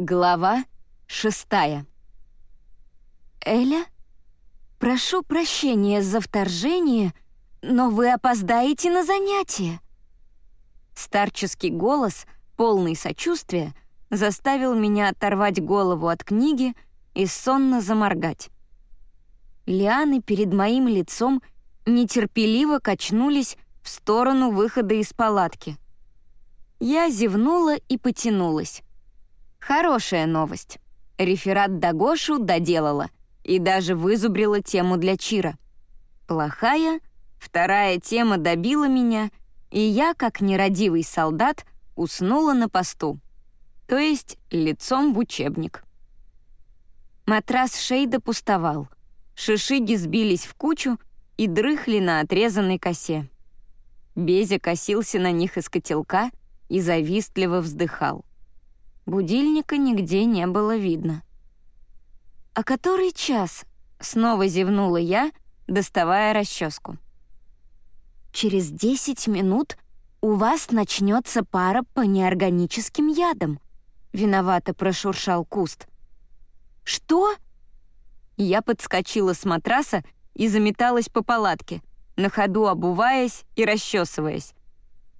Глава шестая. «Эля, прошу прощения за вторжение, но вы опоздаете на занятие». Старческий голос, полный сочувствия, заставил меня оторвать голову от книги и сонно заморгать. Лианы перед моим лицом нетерпеливо качнулись в сторону выхода из палатки. Я зевнула и потянулась. Хорошая новость. Реферат Дагошу доделала и даже вызубрила тему для Чира. Плохая, вторая тема добила меня, и я, как нерадивый солдат, уснула на посту, то есть лицом в учебник. Матрас Шейда пустовал. Шишиги сбились в кучу и дрыхли на отрезанной косе. Безя косился на них из котелка и завистливо вздыхал. Будильника нигде не было видно. «А который час?» — снова зевнула я, доставая расческу. «Через десять минут у вас начнется пара по неорганическим ядам», — виновато прошуршал куст. «Что?» Я подскочила с матраса и заметалась по палатке, на ходу обуваясь и расчесываясь.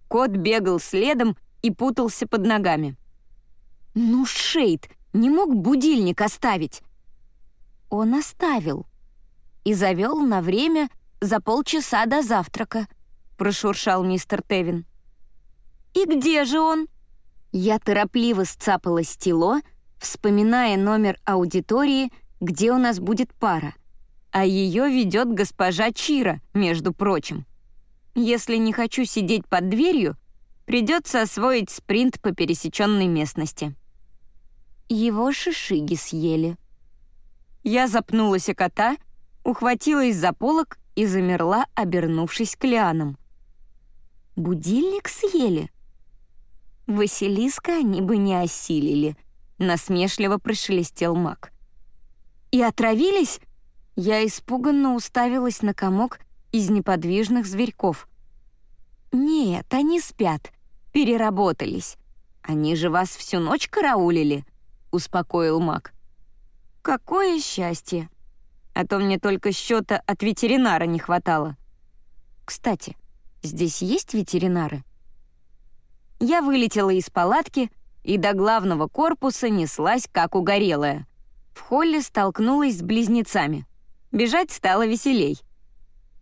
Кот бегал следом и путался под ногами. «Ну, Шейд, не мог будильник оставить?» Он оставил. И завел на время за полчаса до завтрака, прошуршал мистер Тевин. «И где же он?» Я торопливо сцапала стело, вспоминая номер аудитории, где у нас будет пара. А ее ведет госпожа Чира, между прочим. Если не хочу сидеть под дверью, придется освоить спринт по пересеченной местности. Его шишиги съели. Я запнулась о кота, ухватилась за полок и замерла, обернувшись к лианам. «Будильник съели?» «Василиска они бы не осилили», — насмешливо прошелестел маг. «И отравились?» Я испуганно уставилась на комок из неподвижных зверьков. «Нет, они спят, переработались. Они же вас всю ночь караулили», — успокоил маг. «Какое счастье! А то мне только счета от ветеринара не хватало. Кстати, здесь есть ветеринары?» Я вылетела из палатки и до главного корпуса неслась, как угорелая. В холле столкнулась с близнецами. Бежать стало веселей.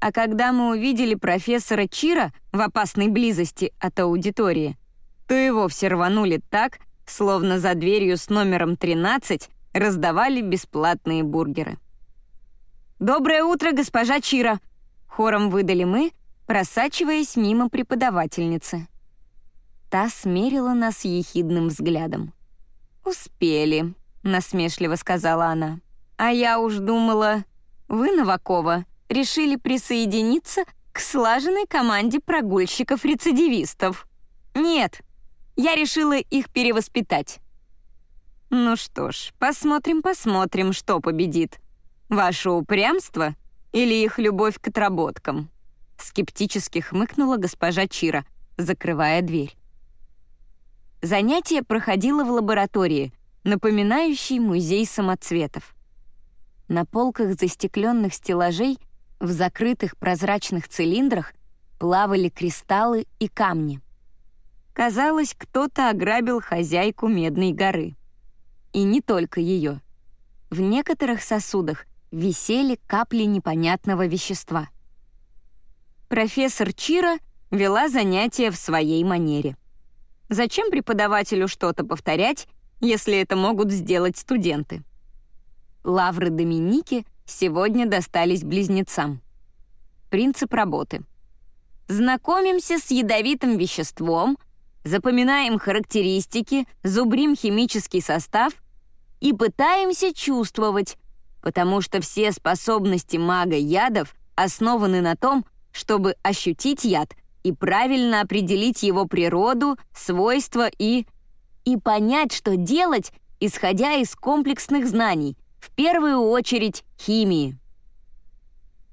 А когда мы увидели профессора Чира в опасной близости от аудитории, то его все рванули так, словно за дверью с номером 13 раздавали бесплатные бургеры. «Доброе утро, госпожа Чира!» — хором выдали мы, просачиваясь мимо преподавательницы. Та смерила нас ехидным взглядом. «Успели», — насмешливо сказала она. «А я уж думала, вы, Новакова, решили присоединиться к слаженной команде прогульщиков-рецидивистов. Нет, я решила их перевоспитать. Ну что ж, посмотрим-посмотрим, что победит. Ваше упрямство или их любовь к отработкам? Скептически хмыкнула госпожа Чира, закрывая дверь. Занятие проходило в лаборатории, напоминающей музей самоцветов. На полках застекленных стеллажей в закрытых прозрачных цилиндрах плавали кристаллы и камни. Казалось, кто-то ограбил хозяйку Медной горы. И не только ее. В некоторых сосудах висели капли непонятного вещества. Профессор Чира вела занятия в своей манере. Зачем преподавателю что-то повторять, если это могут сделать студенты? Лавры Доминики сегодня достались близнецам. Принцип работы. Знакомимся с ядовитым веществом, запоминаем характеристики, зубрим химический состав и пытаемся чувствовать, потому что все способности мага ядов основаны на том, чтобы ощутить яд и правильно определить его природу, свойства и... и понять, что делать, исходя из комплексных знаний, в первую очередь химии.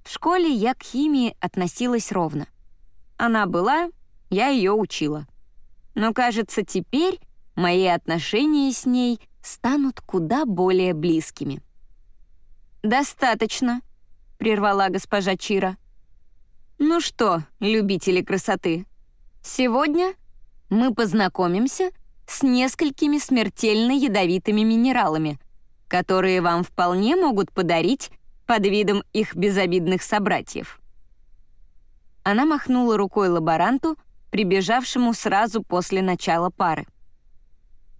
В школе я к химии относилась ровно. Она была, я ее учила. Но, кажется, теперь мои отношения с ней станут куда более близкими. «Достаточно», — прервала госпожа Чира. «Ну что, любители красоты, сегодня мы познакомимся с несколькими смертельно ядовитыми минералами, которые вам вполне могут подарить под видом их безобидных собратьев». Она махнула рукой лаборанту, прибежавшему сразу после начала пары.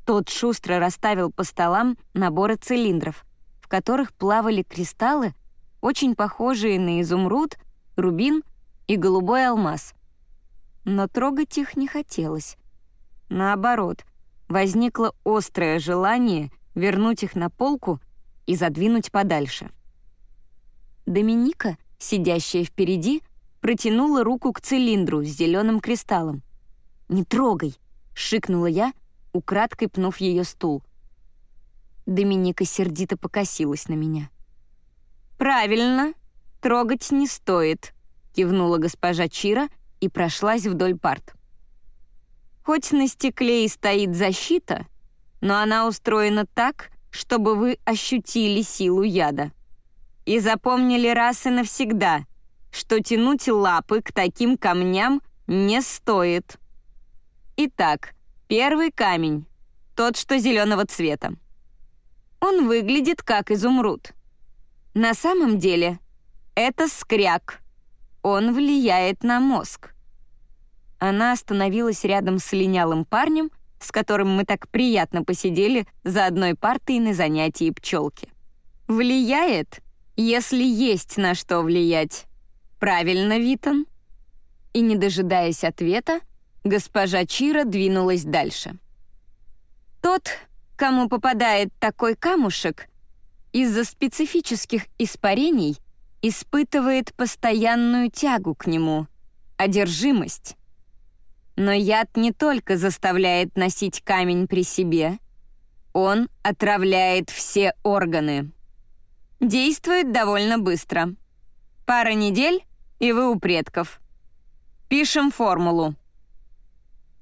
Тот шустро расставил по столам наборы цилиндров, в которых плавали кристаллы, очень похожие на изумруд, рубин и голубой алмаз. Но трогать их не хотелось. Наоборот, возникло острое желание вернуть их на полку и задвинуть подальше. Доминика, сидящая впереди, протянула руку к цилиндру с зеленым кристаллом. «Не трогай!» — шикнула я, украдкой пнув ее стул. Доминика сердито покосилась на меня. «Правильно, трогать не стоит», — кивнула госпожа Чира и прошлась вдоль парт. «Хоть на стекле и стоит защита, но она устроена так, чтобы вы ощутили силу яда. И запомнили раз и навсегда — что тянуть лапы к таким камням не стоит. Итак, первый камень, тот, что зеленого цвета. Он выглядит как изумруд. На самом деле это скряк. Он влияет на мозг. Она остановилась рядом с линялым парнем, с которым мы так приятно посидели за одной партой на занятии пчелки. Влияет, если есть на что влиять. «Правильно, Витон». И, не дожидаясь ответа, госпожа Чира двинулась дальше. Тот, кому попадает такой камушек, из-за специфических испарений испытывает постоянную тягу к нему, одержимость. Но яд не только заставляет носить камень при себе, он отравляет все органы. Действует довольно быстро. Пара недель, и вы у предков. Пишем формулу».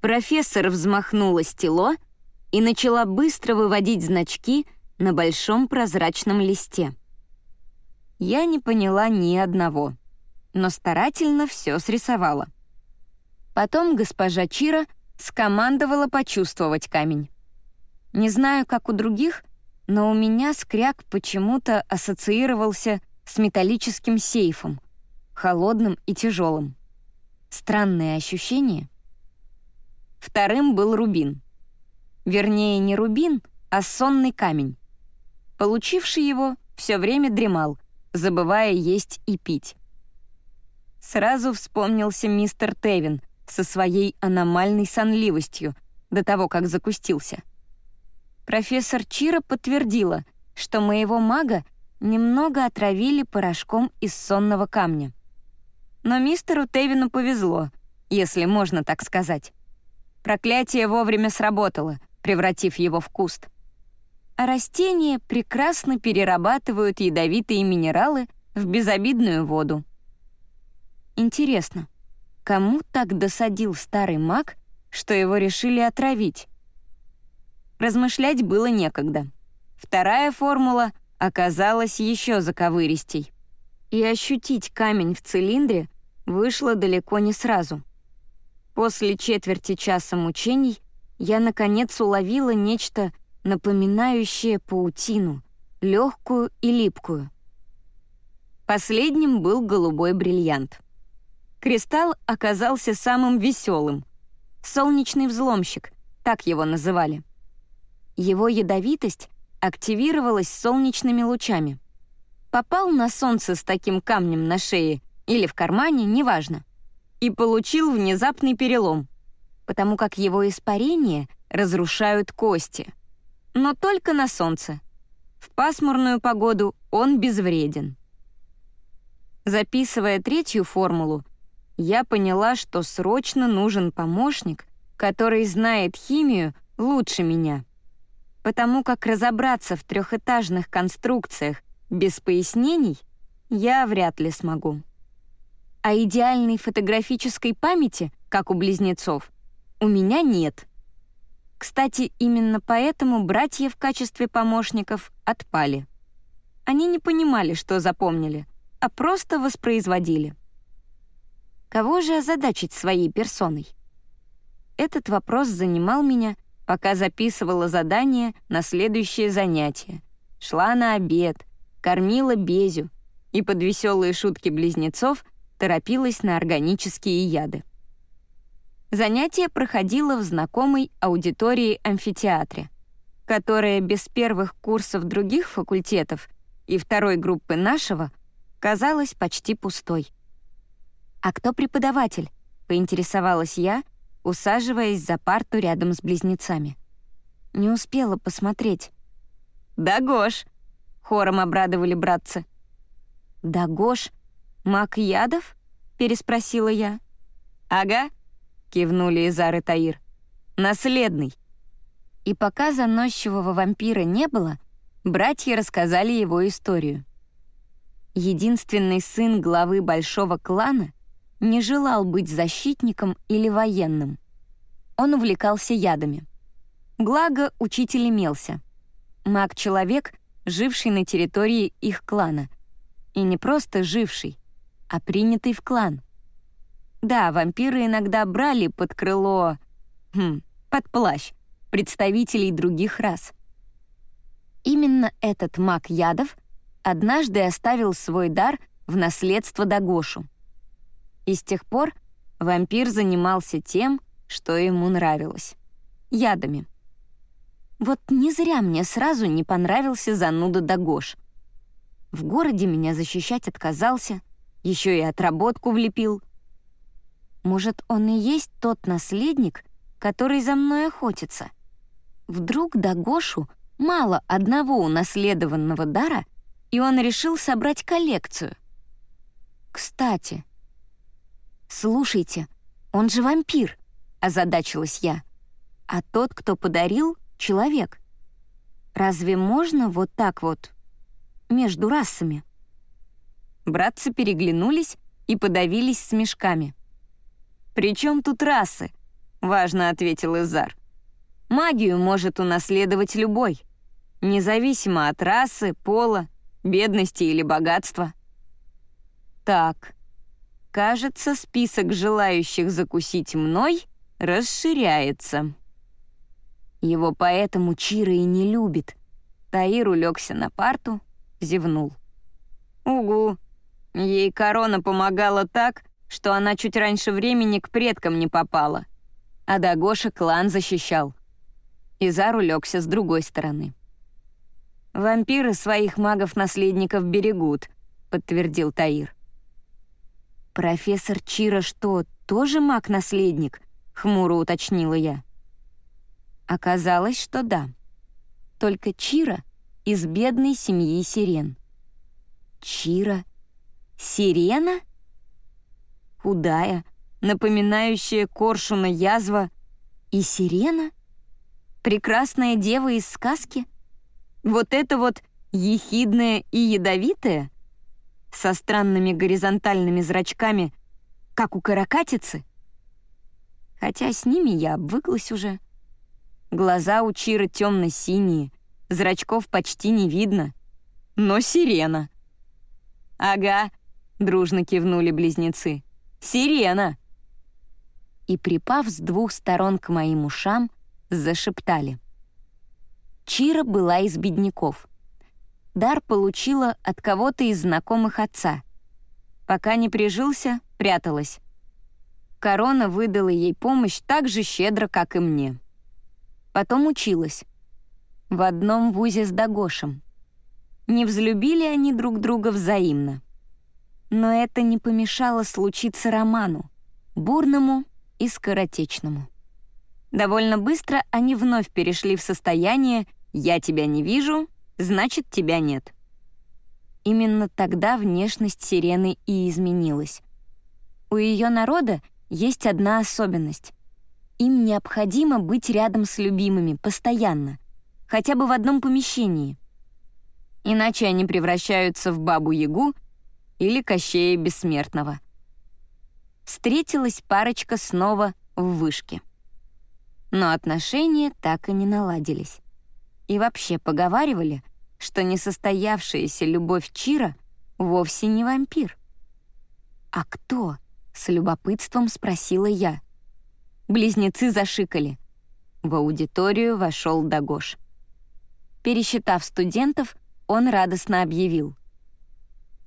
Профессор взмахнула стело и начала быстро выводить значки на большом прозрачном листе. Я не поняла ни одного, но старательно все срисовала. Потом госпожа Чира скомандовала почувствовать камень. Не знаю, как у других, но у меня скряк почему-то ассоциировался с металлическим сейфом — холодным и тяжелым. Странное ощущение. Вторым был рубин. Вернее, не рубин, а сонный камень. Получивший его все время дремал, забывая есть и пить. Сразу вспомнился мистер Тевин со своей аномальной сонливостью до того, как закустился. Профессор Чира подтвердила, что моего мага немного отравили порошком из сонного камня. Но мистеру Тевину повезло, если можно так сказать. Проклятие вовремя сработало, превратив его в куст. А растения прекрасно перерабатывают ядовитые минералы в безобидную воду. Интересно, кому так досадил старый маг, что его решили отравить? Размышлять было некогда. Вторая формула оказалась еще заковыристей. И ощутить камень в цилиндре вышло далеко не сразу. После четверти часа мучений я, наконец, уловила нечто, напоминающее паутину, легкую и липкую. Последним был голубой бриллиант. Кристалл оказался самым веселым. Солнечный взломщик, так его называли. Его ядовитость активировалась солнечными лучами. Попал на солнце с таким камнем на шее или в кармане, неважно, и получил внезапный перелом, потому как его испарения разрушают кости. Но только на солнце. В пасмурную погоду он безвреден. Записывая третью формулу, я поняла, что срочно нужен помощник, который знает химию лучше меня. Потому как разобраться в трехэтажных конструкциях без пояснений я вряд ли смогу а идеальной фотографической памяти, как у близнецов, у меня нет. Кстати, именно поэтому братья в качестве помощников отпали. Они не понимали, что запомнили, а просто воспроизводили. Кого же озадачить своей персоной? Этот вопрос занимал меня, пока записывала задание на следующее занятие. Шла на обед, кормила Безю и под веселые шутки близнецов торопилась на органические яды. Занятие проходило в знакомой аудитории амфитеатре, которая без первых курсов других факультетов и второй группы нашего казалась почти пустой. «А кто преподаватель?» — поинтересовалась я, усаживаясь за парту рядом с близнецами. Не успела посмотреть. «Да, Гош!» — хором обрадовали братцы. «Да, Гош? Мак Ядов?» — переспросила я. «Ага», — кивнули Изар и Таир. «Наследный». И пока заносчивого вампира не было, братья рассказали его историю. Единственный сын главы большого клана не желал быть защитником или военным. Он увлекался ядами. Благо, учитель имелся. Маг-человек, живший на территории их клана. И не просто живший, а принятый в клан. Да, вампиры иногда брали под крыло... Хм, под плащ представителей других рас. Именно этот маг ядов однажды оставил свой дар в наследство Дагошу. И с тех пор вампир занимался тем, что ему нравилось — ядами. Вот не зря мне сразу не понравился зануда Дагош. В городе меня защищать отказался, еще и отработку влепил. Может, он и есть тот наследник, который за мной охотится? Вдруг Дагошу мало одного унаследованного дара, и он решил собрать коллекцию. Кстати, «Слушайте, он же вампир», — озадачилась я. «А тот, кто подарил, — человек. Разве можно вот так вот между расами?» Братцы переглянулись и подавились смешками. «При чем тут расы?» — важно ответил Изар. «Магию может унаследовать любой, независимо от расы, пола, бедности или богатства». «Так, Кажется, список желающих закусить мной расширяется. Его поэтому Чира и не любит. Таир улегся на парту, зевнул. «Угу. Ей корона помогала так, что она чуть раньше времени к предкам не попала. А Дагоша клан защищал. Изар улегся с другой стороны. «Вампиры своих магов-наследников берегут», — подтвердил Таир. «Профессор Чира что, тоже маг-наследник?» — хмуро уточнила я. Оказалось, что да. Только Чира из бедной семьи сирен. Чира? Сирена? Худая, напоминающая коршуна язва и сирена? Прекрасная дева из сказки? Вот это вот ехидная и ядовитая? со странными горизонтальными зрачками, как у каракатицы. Хотя с ними я обвыклась уже. Глаза у Чира темно-синие, зрачков почти не видно, но сирена. «Ага», — дружно кивнули близнецы, — «сирена». И, припав с двух сторон к моим ушам, зашептали. Чира была из бедняков — дар получила от кого-то из знакомых отца. Пока не прижился, пряталась. Корона выдала ей помощь так же щедро, как и мне. Потом училась. В одном вузе с Дагошем. Не взлюбили они друг друга взаимно. Но это не помешало случиться роману, бурному и скоротечному. Довольно быстро они вновь перешли в состояние «я тебя не вижу, значит, тебя нет. Именно тогда внешность сирены и изменилась. У ее народа есть одна особенность. Им необходимо быть рядом с любимыми постоянно, хотя бы в одном помещении. Иначе они превращаются в Бабу-Ягу или Кощея Бессмертного. Встретилась парочка снова в вышке. но отношения так и не наладились. И вообще поговаривали, что несостоявшаяся любовь Чира вовсе не вампир. «А кто?» — с любопытством спросила я. Близнецы зашикали. В аудиторию вошел Дагош. Пересчитав студентов, он радостно объявил.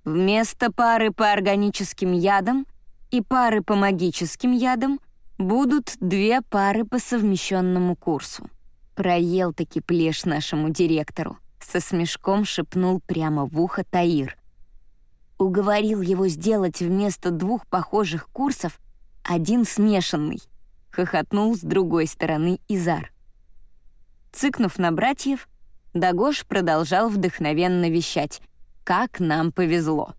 «Вместо пары по органическим ядам и пары по магическим ядам будут две пары по совмещенному курсу». Проел-таки плешь нашему директору. Со смешком шепнул прямо в ухо Таир. Уговорил его сделать вместо двух похожих курсов один смешанный. Хохотнул с другой стороны Изар. Цыкнув на братьев, Дагош продолжал вдохновенно вещать. «Как нам повезло!»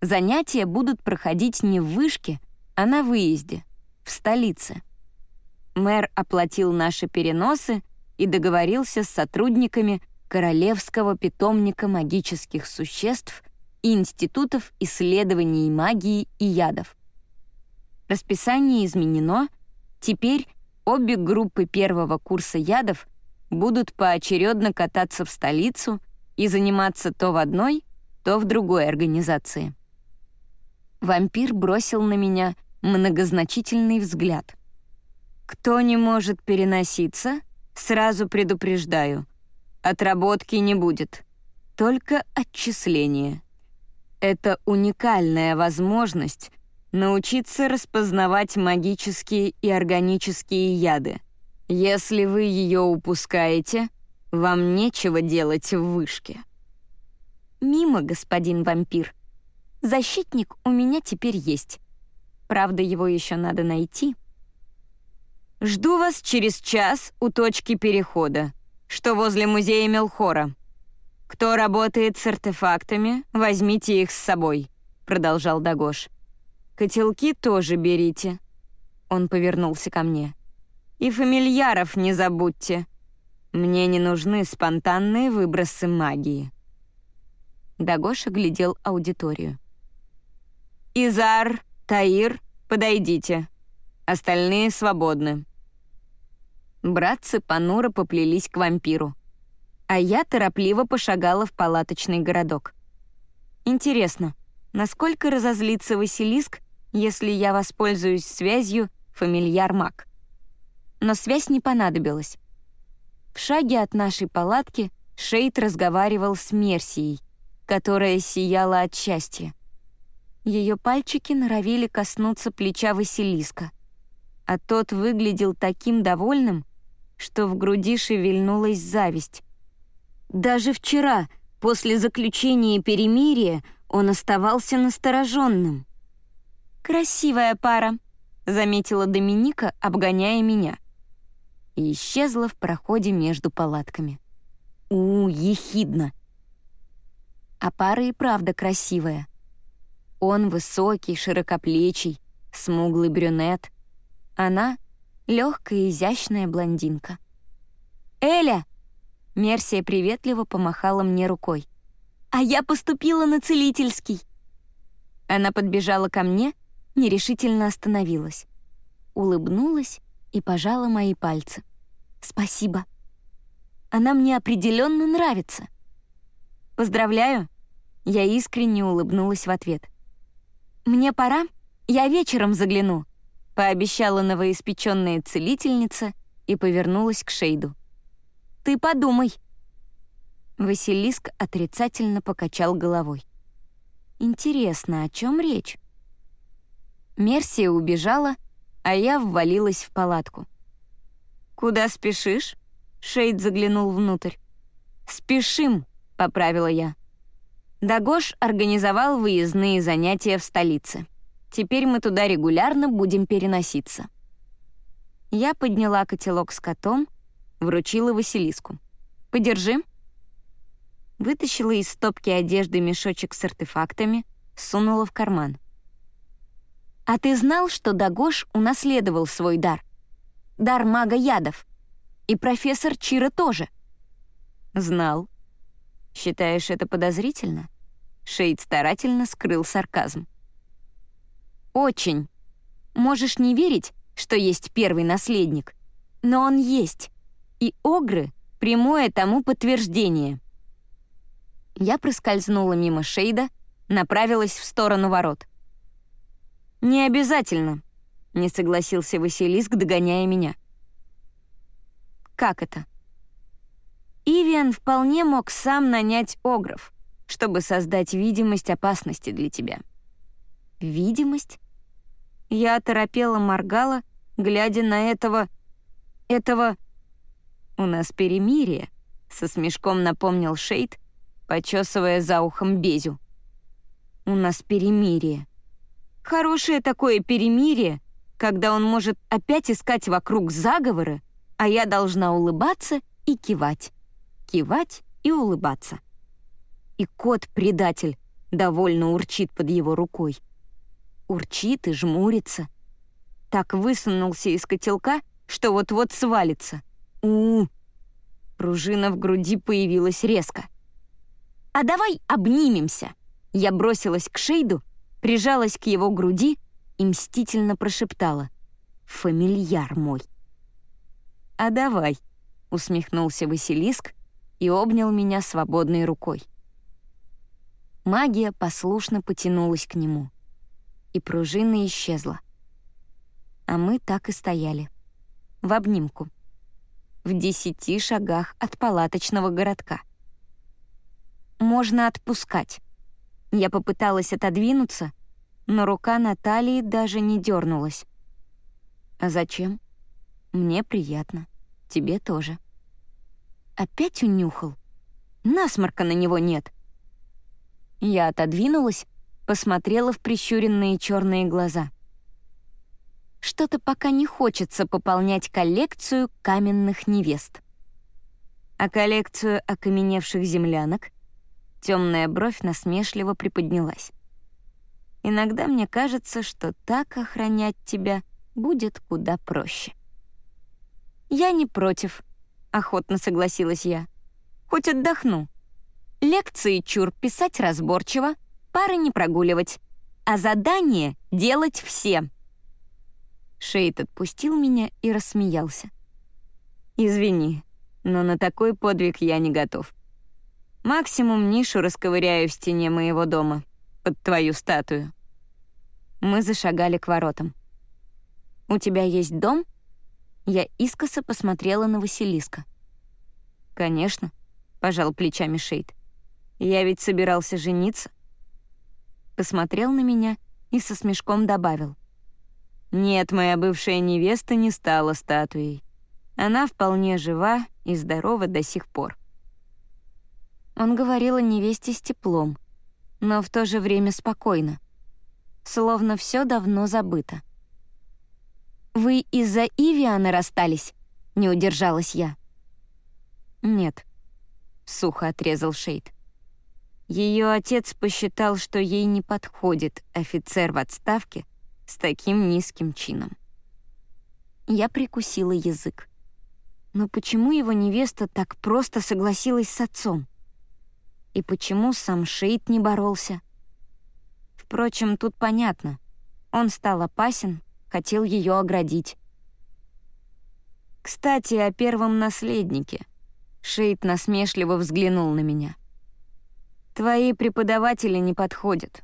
Занятия будут проходить не в вышке, а на выезде, в столице. Мэр оплатил наши переносы и договорился с сотрудниками Королевского питомника магических существ и Институтов исследований магии и ядов. Расписание изменено, теперь обе группы первого курса ядов будут поочередно кататься в столицу и заниматься то в одной, то в другой организации. Вампир бросил на меня многозначительный взгляд — кто не может переноситься, сразу предупреждаю. Отработки не будет. Только отчисление. Это уникальная возможность научиться распознавать магические и органические яды. Если вы ее упускаете, вам нечего делать в вышке. Мимо, господин вампир. Защитник у меня теперь есть. Правда, его еще надо найти. Жду вас через час у точки перехода, что возле музея Мелхора. Кто работает с артефактами, возьмите их с собой», — продолжал Дагош. «Котелки тоже берите». Он повернулся ко мне. «И фамильяров не забудьте. Мне не нужны спонтанные выбросы магии». Дагош оглядел аудиторию. «Изар, Таир, подойдите. Остальные свободны». Братцы понуро поплелись к вампиру. А я торопливо пошагала в палаточный городок. Интересно, насколько разозлится Василиск, если я воспользуюсь связью фамильяр-маг? Но связь не понадобилась. В шаге от нашей палатки Шейд разговаривал с Мерсией, которая сияла от счастья. Ее пальчики норовили коснуться плеча Василиска, а тот выглядел таким довольным, что в груди шевельнулась зависть. Даже вчера, после заключения перемирия, он оставался настороженным. «Красивая пара», — заметила Доминика, обгоняя меня. И исчезла в проходе между палатками. У, ехидно. А пара и правда красивая. Он высокий, широкоплечий, смуглый брюнет. Она легкая изящная блондинка. «Эля!» — Мерсия приветливо помахала мне рукой. «А я поступила на целительский!» Она подбежала ко мне, нерешительно остановилась. Улыбнулась и пожала мои пальцы. «Спасибо. Она мне определенно нравится». «Поздравляю!» Я искренне улыбнулась в ответ. «Мне пора, я вечером загляну», пообещала новоиспеченная целительница и повернулась к Шейду. «Ты подумай!» Василиск отрицательно покачал головой. «Интересно, о чем речь?» Мерсия убежала, а я ввалилась в палатку. «Куда спешишь?» — Шейд заглянул внутрь. «Спешим», — поправила я. Дагош организовал выездные занятия в столице. Теперь мы туда регулярно будем переноситься». Я подняла котелок с котом, вручила Василиску. «Подержи». Вытащила из стопки одежды мешочек с артефактами, сунула в карман. «А ты знал, что Дагош унаследовал свой дар? Дар мага ядов. И профессор Чира тоже». «Знал. Считаешь это подозрительно?» Шейд старательно скрыл сарказм. Очень. Можешь не верить, что есть первый наследник. Но он есть, и огры — прямое тому подтверждение. Я проскользнула мимо Шейда, направилась в сторону ворот. «Не обязательно», — не согласился Василиск, догоняя меня. «Как это?» Ивиан вполне мог сам нанять огров, чтобы создать видимость опасности для тебя. Видимость? Я оторопела моргала, глядя на этого... этого... У нас перемирие, со смешком напомнил Шейд, почесывая за ухом Безю. У нас перемирие. Хорошее такое перемирие, когда он может опять искать вокруг заговоры, а я должна улыбаться и кивать кивать и улыбаться. И кот-предатель довольно урчит под его рукой. Урчит и жмурится. Так высунулся из котелка, что вот-вот свалится. у у Пружина в груди появилась резко. «А давай обнимемся!» Я бросилась к Шейду, прижалась к его груди и мстительно прошептала. «Фамильяр мой!» «А давай!» — усмехнулся Василиск, и обнял меня свободной рукой. Магия послушно потянулась к нему, и пружина исчезла. А мы так и стояли, в обнимку, в десяти шагах от палаточного городка. Можно отпускать. Я попыталась отодвинуться, но рука Натальи даже не дернулась. А зачем? Мне приятно. Тебе тоже. Опять унюхал? Насморка на него нет. Я отодвинулась, посмотрела в прищуренные черные глаза. Что-то пока не хочется пополнять коллекцию каменных невест. А коллекцию окаменевших землянок темная бровь насмешливо приподнялась. Иногда мне кажется, что так охранять тебя будет куда проще. Я не против, — охотно согласилась я. «Хоть отдохну. Лекции чур писать разборчиво, пары не прогуливать, а задание делать все». Шейд отпустил меня и рассмеялся. «Извини, но на такой подвиг я не готов. Максимум нишу расковыряю в стене моего дома, под твою статую». Мы зашагали к воротам. «У тебя есть дом?» Я искоса посмотрела на Василиска. «Конечно», — пожал плечами Шейд. «Я ведь собирался жениться». Посмотрел на меня и со смешком добавил. «Нет, моя бывшая невеста не стала статуей. Она вполне жива и здорова до сих пор». Он говорил о невесте с теплом, но в то же время спокойно, словно все давно забыто. «Вы из-за Ивиана расстались?» — не удержалась я. «Нет», — сухо отрезал Шейд. Ее отец посчитал, что ей не подходит офицер в отставке с таким низким чином. Я прикусила язык. Но почему его невеста так просто согласилась с отцом? И почему сам Шейд не боролся? Впрочем, тут понятно. Он стал опасен, хотел ее оградить. Кстати, о первом наследнике. Шейд насмешливо взглянул на меня. Твои преподаватели не подходят.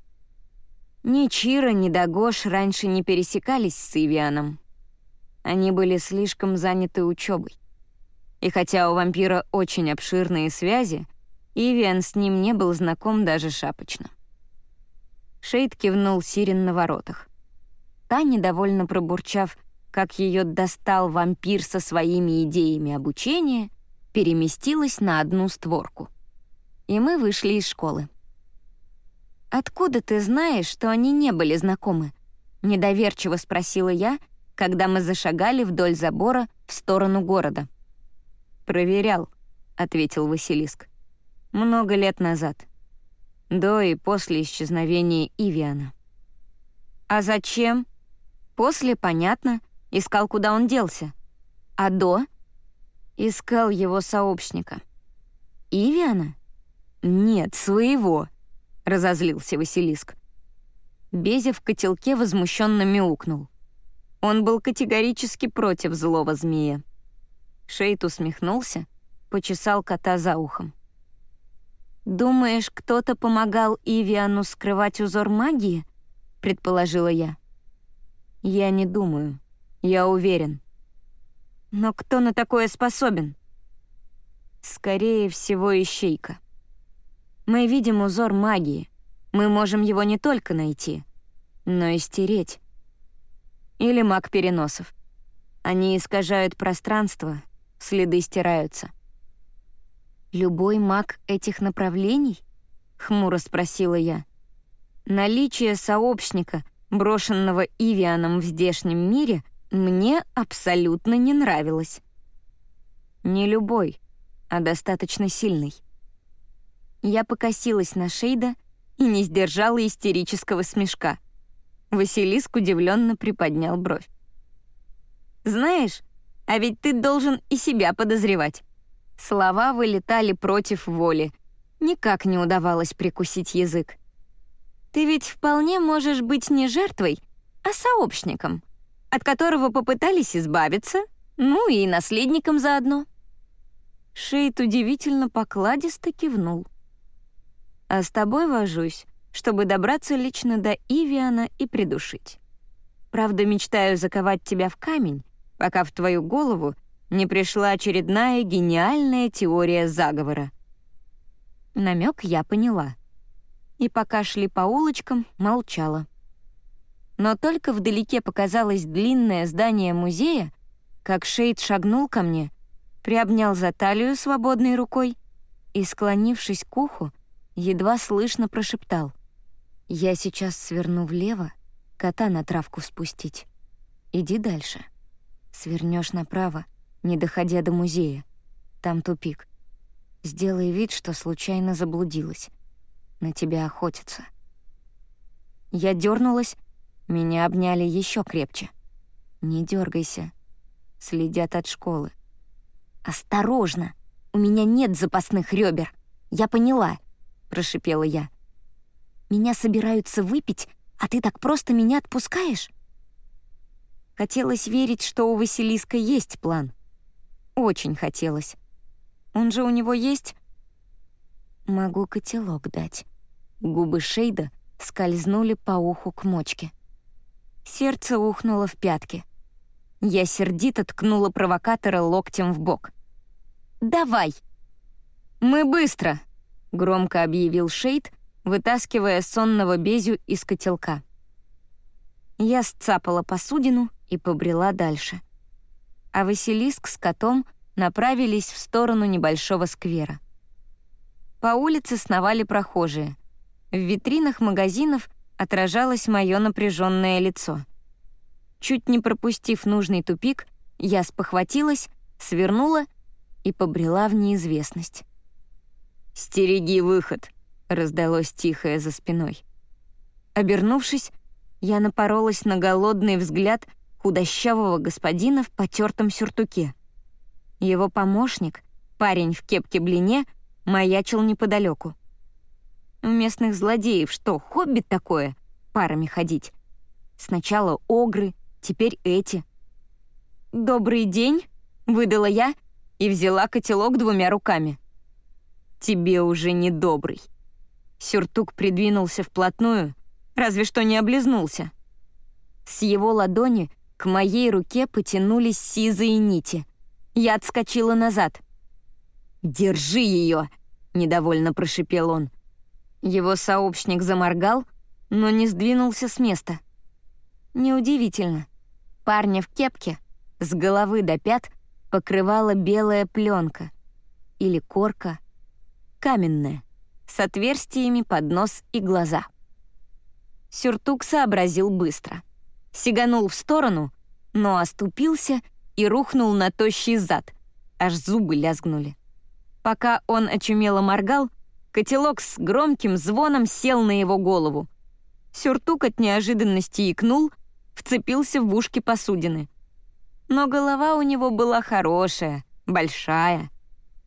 Ни Чира, ни Дагош раньше не пересекались с Ивианом. Они были слишком заняты учебой. И хотя у вампира очень обширные связи, Ивиан с ним не был знаком даже шапочно. Шейд кивнул Сирен на воротах. Та, недовольно пробурчав, как ее достал вампир со своими идеями обучения, переместилась на одну створку. И мы вышли из школы. «Откуда ты знаешь, что они не были знакомы?» — недоверчиво спросила я, когда мы зашагали вдоль забора в сторону города. «Проверял», — ответил Василиск. «Много лет назад. До и после исчезновения Ивиана». «А зачем?» После, понятно, искал, куда он делся. А до? Искал его сообщника. Ивиана? Нет, своего, разозлился Василиск. Безя в котелке возмущенно мяукнул. Он был категорически против злого змея. Шейд усмехнулся, почесал кота за ухом. «Думаешь, кто-то помогал Ивиану скрывать узор магии?» — предположила я. «Я не думаю. Я уверен». «Но кто на такое способен?» «Скорее всего, ищейка. Мы видим узор магии. Мы можем его не только найти, но и стереть. Или маг переносов. Они искажают пространство, следы стираются. «Любой маг этих направлений?» — хмуро спросила я. Наличие сообщника, брошенного Ивианом в здешнем мире, мне абсолютно не нравилось. Не любой, а достаточно сильный. Я покосилась на Шейда и не сдержала истерического смешка. Василиск удивленно приподнял бровь. «Знаешь, а ведь ты должен и себя подозревать». Слова вылетали против воли. Никак не удавалось прикусить язык. Ты ведь вполне можешь быть не жертвой, а сообщником, от которого попытались избавиться, ну и наследником заодно». Шейд удивительно покладисто кивнул. «А с тобой вожусь, чтобы добраться лично до Ивиана и придушить. Правда, мечтаю заковать тебя в камень, пока в твою голову не пришла очередная гениальная теория заговора». Намек я поняла и пока шли по улочкам, молчала. Но только вдалеке показалось длинное здание музея, как Шейд шагнул ко мне, приобнял за талию свободной рукой и, склонившись к уху, едва слышно прошептал. «Я сейчас сверну влево, кота на травку спустить. Иди дальше. Свернешь направо, не доходя до музея. Там тупик. Сделай вид, что случайно заблудилась на тебя охотятся. Я дернулась, меня обняли еще крепче. Не дергайся, следят от школы. Осторожно, у меня нет запасных ребер. Я поняла, прошипела я. Меня собираются выпить, а ты так просто меня отпускаешь? Хотелось верить, что у Василиска есть план. Очень хотелось. Он же у него есть Могу котелок дать. Губы Шейда скользнули по уху к мочке. Сердце ухнуло в пятки. Я сердито ткнула провокатора локтем в бок. «Давай!» «Мы быстро!» — громко объявил Шейд, вытаскивая сонного Безю из котелка. Я сцапала посудину и побрела дальше. А Василиск с котом направились в сторону небольшого сквера. По улице сновали прохожие. В витринах магазинов отражалось мое напряженное лицо. Чуть не пропустив нужный тупик, я спохватилась, свернула и побрела в неизвестность. «Стереги выход!» — раздалось тихое за спиной. Обернувшись, я напоролась на голодный взгляд худощавого господина в потертом сюртуке. Его помощник, парень в кепке-блине — маячил неподалеку. У местных злодеев что, хобби такое? Парами ходить. Сначала огры, теперь эти. «Добрый день», — выдала я и взяла котелок двумя руками. «Тебе уже не добрый». Сюртук придвинулся вплотную, разве что не облизнулся. С его ладони к моей руке потянулись сизые нити. Я отскочила назад. «Держи ее!» — недовольно прошипел он. Его сообщник заморгал, но не сдвинулся с места. Неудивительно. Парня в кепке с головы до пят покрывала белая пленка или корка, каменная, с отверстиями под нос и глаза. Сюртук сообразил быстро. Сиганул в сторону, но оступился и рухнул на тощий зад, аж зубы лязгнули. Пока он очумело моргал, котелок с громким звоном сел на его голову. Сюртук от неожиданности икнул, вцепился в ушки посудины. Но голова у него была хорошая, большая,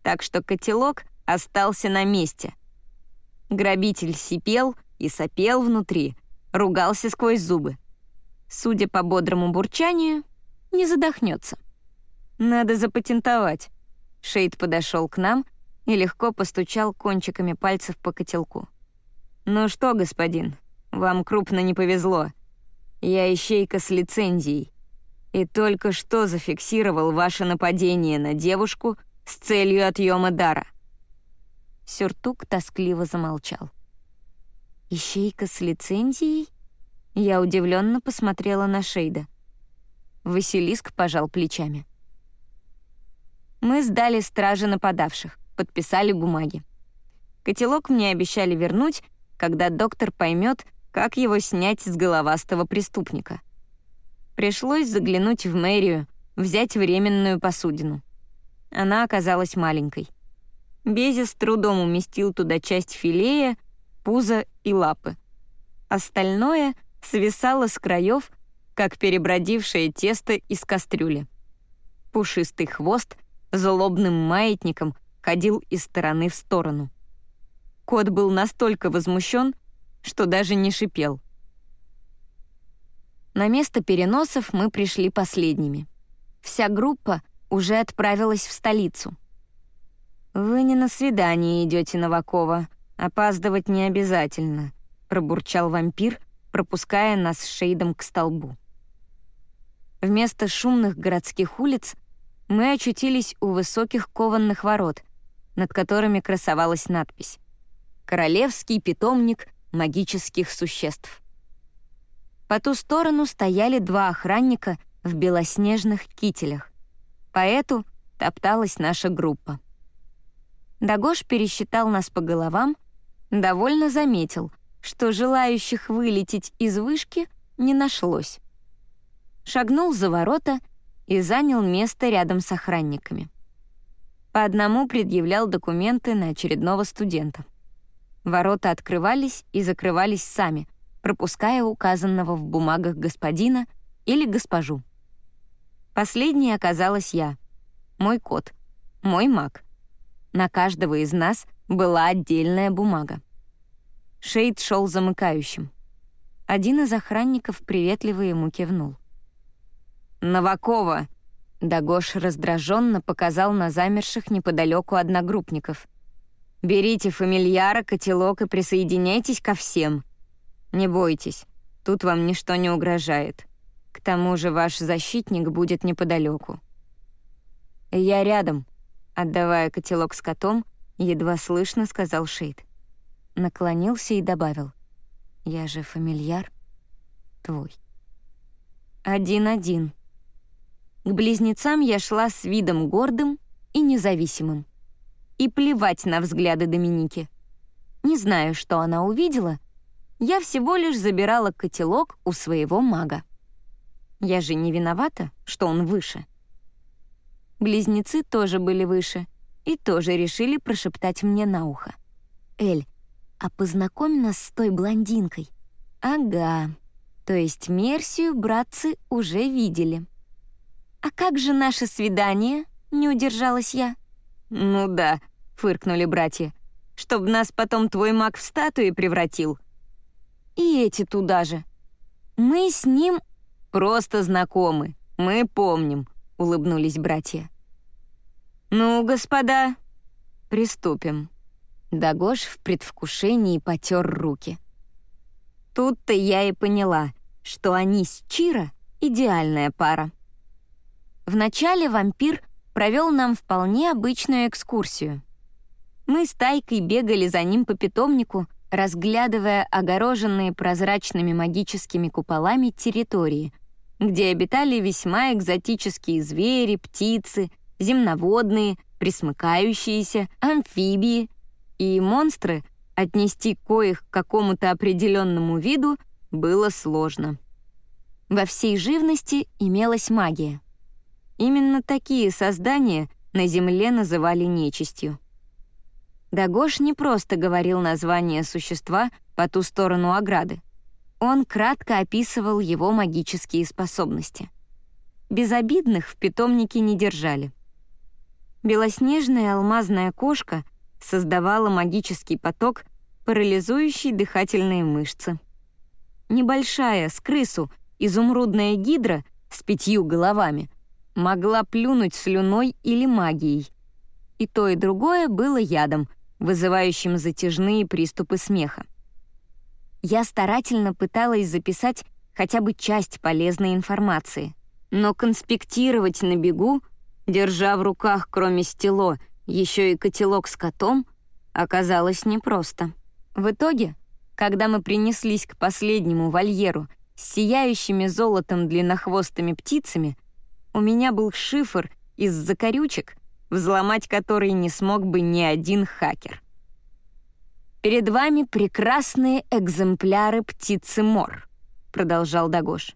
так что котелок остался на месте. Грабитель сипел и сопел внутри, ругался сквозь зубы. Судя по бодрому бурчанию, не задохнется. Надо запатентовать. Шейд подошел к нам и легко постучал кончиками пальцев по котелку. «Ну что, господин, вам крупно не повезло. Я ищейка с лицензией и только что зафиксировал ваше нападение на девушку с целью отъема дара». Сюртук тоскливо замолчал. «Ищейка с лицензией?» Я удивленно посмотрела на Шейда. Василиск пожал плечами. Мы сдали стражи нападавших, подписали бумаги. Котелок мне обещали вернуть, когда доктор поймет, как его снять с головастого преступника. Пришлось заглянуть в мэрию, взять временную посудину. Она оказалась маленькой. Бези с трудом уместил туда часть филея, пузо и лапы. Остальное свисало с краев, как перебродившее тесто из кастрюли. Пушистый хвост злобным маятником ходил из стороны в сторону. Кот был настолько возмущен, что даже не шипел. На место переносов мы пришли последними. Вся группа уже отправилась в столицу. «Вы не на свидание идете, Новакова. Опаздывать не обязательно», — пробурчал вампир, пропуская нас с Шейдом к столбу. Вместо шумных городских улиц мы очутились у высоких кованных ворот, над которыми красовалась надпись «Королевский питомник магических существ». По ту сторону стояли два охранника в белоснежных кителях. По эту топталась наша группа. Дагош пересчитал нас по головам, довольно заметил, что желающих вылететь из вышки не нашлось. Шагнул за ворота и занял место рядом с охранниками. По одному предъявлял документы на очередного студента. Ворота открывались и закрывались сами, пропуская указанного в бумагах господина или госпожу. Последней оказалась я, мой кот, мой маг. На каждого из нас была отдельная бумага. Шейд шел замыкающим. Один из охранников приветливо ему кивнул. «Новакова!» Дагош раздраженно показал на замерших неподалеку одногруппников. «Берите фамильяра, котелок и присоединяйтесь ко всем. Не бойтесь, тут вам ничто не угрожает. К тому же ваш защитник будет неподалеку». «Я рядом», — отдавая котелок с котом, едва слышно сказал Шейд. Наклонился и добавил. «Я же фамильяр твой». «Один-один», к близнецам я шла с видом гордым и независимым. И плевать на взгляды Доминики. Не знаю, что она увидела, я всего лишь забирала котелок у своего мага. Я же не виновата, что он выше. Близнецы тоже были выше и тоже решили прошептать мне на ухо. «Эль, а познакомь нас с той блондинкой». «Ага, то есть Мерсию братцы уже видели». «А как же наше свидание?» — не удержалась я. «Ну да», — фыркнули братья, «чтоб нас потом твой маг в статуи превратил». «И эти туда же. Мы с ним просто знакомы, мы помним», — улыбнулись братья. «Ну, господа, приступим». Дагош в предвкушении потер руки. Тут-то я и поняла, что они с Чира — идеальная пара. Вначале вампир провел нам вполне обычную экскурсию. Мы с Тайкой бегали за ним по питомнику, разглядывая огороженные прозрачными магическими куполами территории, где обитали весьма экзотические звери, птицы, земноводные, присмыкающиеся, амфибии и монстры, отнести коих к какому-то определенному виду было сложно. Во всей живности имелась магия — Именно такие создания на Земле называли нечистью. Дагош не просто говорил название существа по ту сторону ограды. Он кратко описывал его магические способности. Безобидных в питомнике не держали. Белоснежная алмазная кошка создавала магический поток, парализующий дыхательные мышцы. Небольшая, с крысу, изумрудная гидра с пятью головами — могла плюнуть слюной или магией. И то, и другое было ядом, вызывающим затяжные приступы смеха. Я старательно пыталась записать хотя бы часть полезной информации, но конспектировать на бегу, держа в руках кроме стело еще и котелок с котом, оказалось непросто. В итоге, когда мы принеслись к последнему вольеру с сияющими золотом длиннохвостыми птицами, у меня был шифр из закорючек, взломать который не смог бы ни один хакер. «Перед вами прекрасные экземпляры птицы Мор», — продолжал Дагош.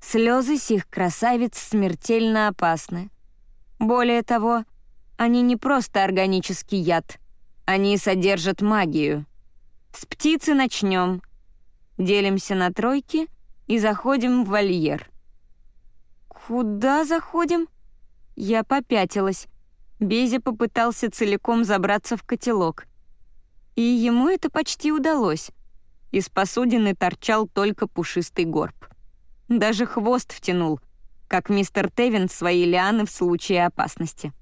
«Слезы сих красавиц смертельно опасны. Более того, они не просто органический яд, они содержат магию. С птицы начнем. Делимся на тройки и заходим в вольер. «Куда заходим?» Я попятилась. Безя попытался целиком забраться в котелок. И ему это почти удалось. Из посудины торчал только пушистый горб. Даже хвост втянул, как мистер Тевин свои лианы в случае опасности.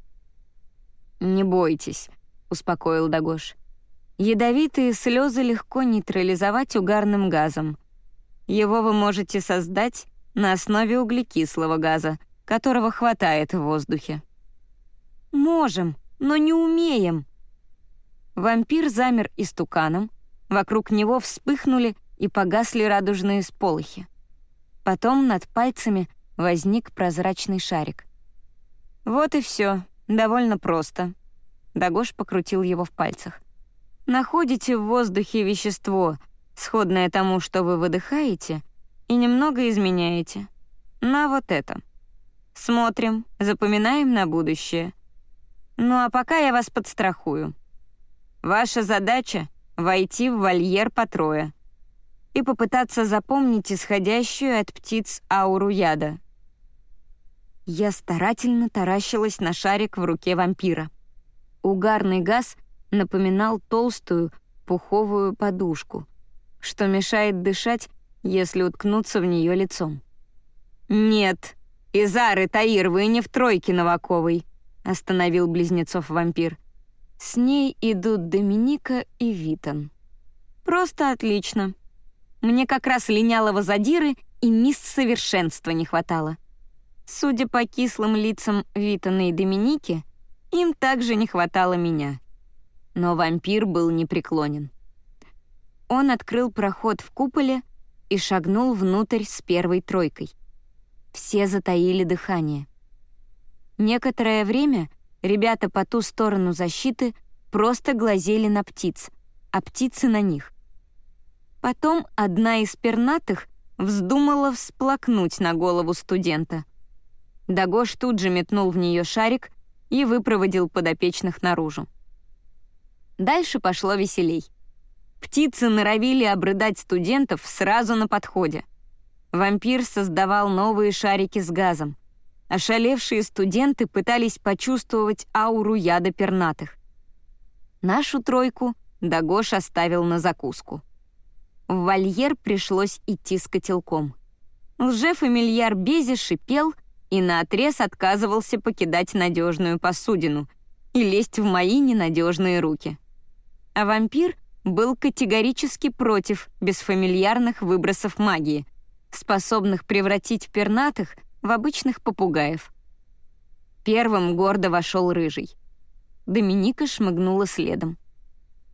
«Не бойтесь», — успокоил Дагош. «Ядовитые слезы легко нейтрализовать угарным газом. Его вы можете создать на основе углекислого газа, которого хватает в воздухе. «Можем, но не умеем». Вампир замер истуканом, вокруг него вспыхнули и погасли радужные сполохи. Потом над пальцами возник прозрачный шарик. «Вот и все, довольно просто». Дагош покрутил его в пальцах. «Находите в воздухе вещество, сходное тому, что вы выдыхаете, и немного изменяете. На вот это. Смотрим, запоминаем на будущее. Ну а пока я вас подстрахую. Ваша задача — войти в вольер по трое и попытаться запомнить исходящую от птиц ауру яда. Я старательно таращилась на шарик в руке вампира. Угарный газ напоминал толстую пуховую подушку, что мешает дышать если уткнуться в нее лицом. «Нет, Изар и Таир, вы не в тройке Новаковой», — остановил близнецов вампир. С ней идут Доминика и Витон. «Просто отлично. Мне как раз линялого задиры и мисс совершенства не хватало. Судя по кислым лицам Витона и Доминики, им также не хватало меня. Но вампир был непреклонен. Он открыл проход в куполе, и шагнул внутрь с первой тройкой. Все затаили дыхание. Некоторое время ребята по ту сторону защиты просто глазели на птиц, а птицы на них. Потом одна из пернатых вздумала всплакнуть на голову студента. Дагош тут же метнул в нее шарик и выпроводил подопечных наружу. Дальше пошло веселей — Птицы норовили обрыдать студентов сразу на подходе. Вампир создавал новые шарики с газом. Ошалевшие студенты пытались почувствовать ауру яда пернатых. Нашу тройку Дагош оставил на закуску. В вольер пришлось идти с котелком. Лжефамильяр Бези шипел и наотрез отказывался покидать надежную посудину и лезть в мои ненадежные руки. А вампир был категорически против бесфамильярных выбросов магии, способных превратить пернатых в обычных попугаев. Первым гордо вошел рыжий. Доминика шмыгнула следом.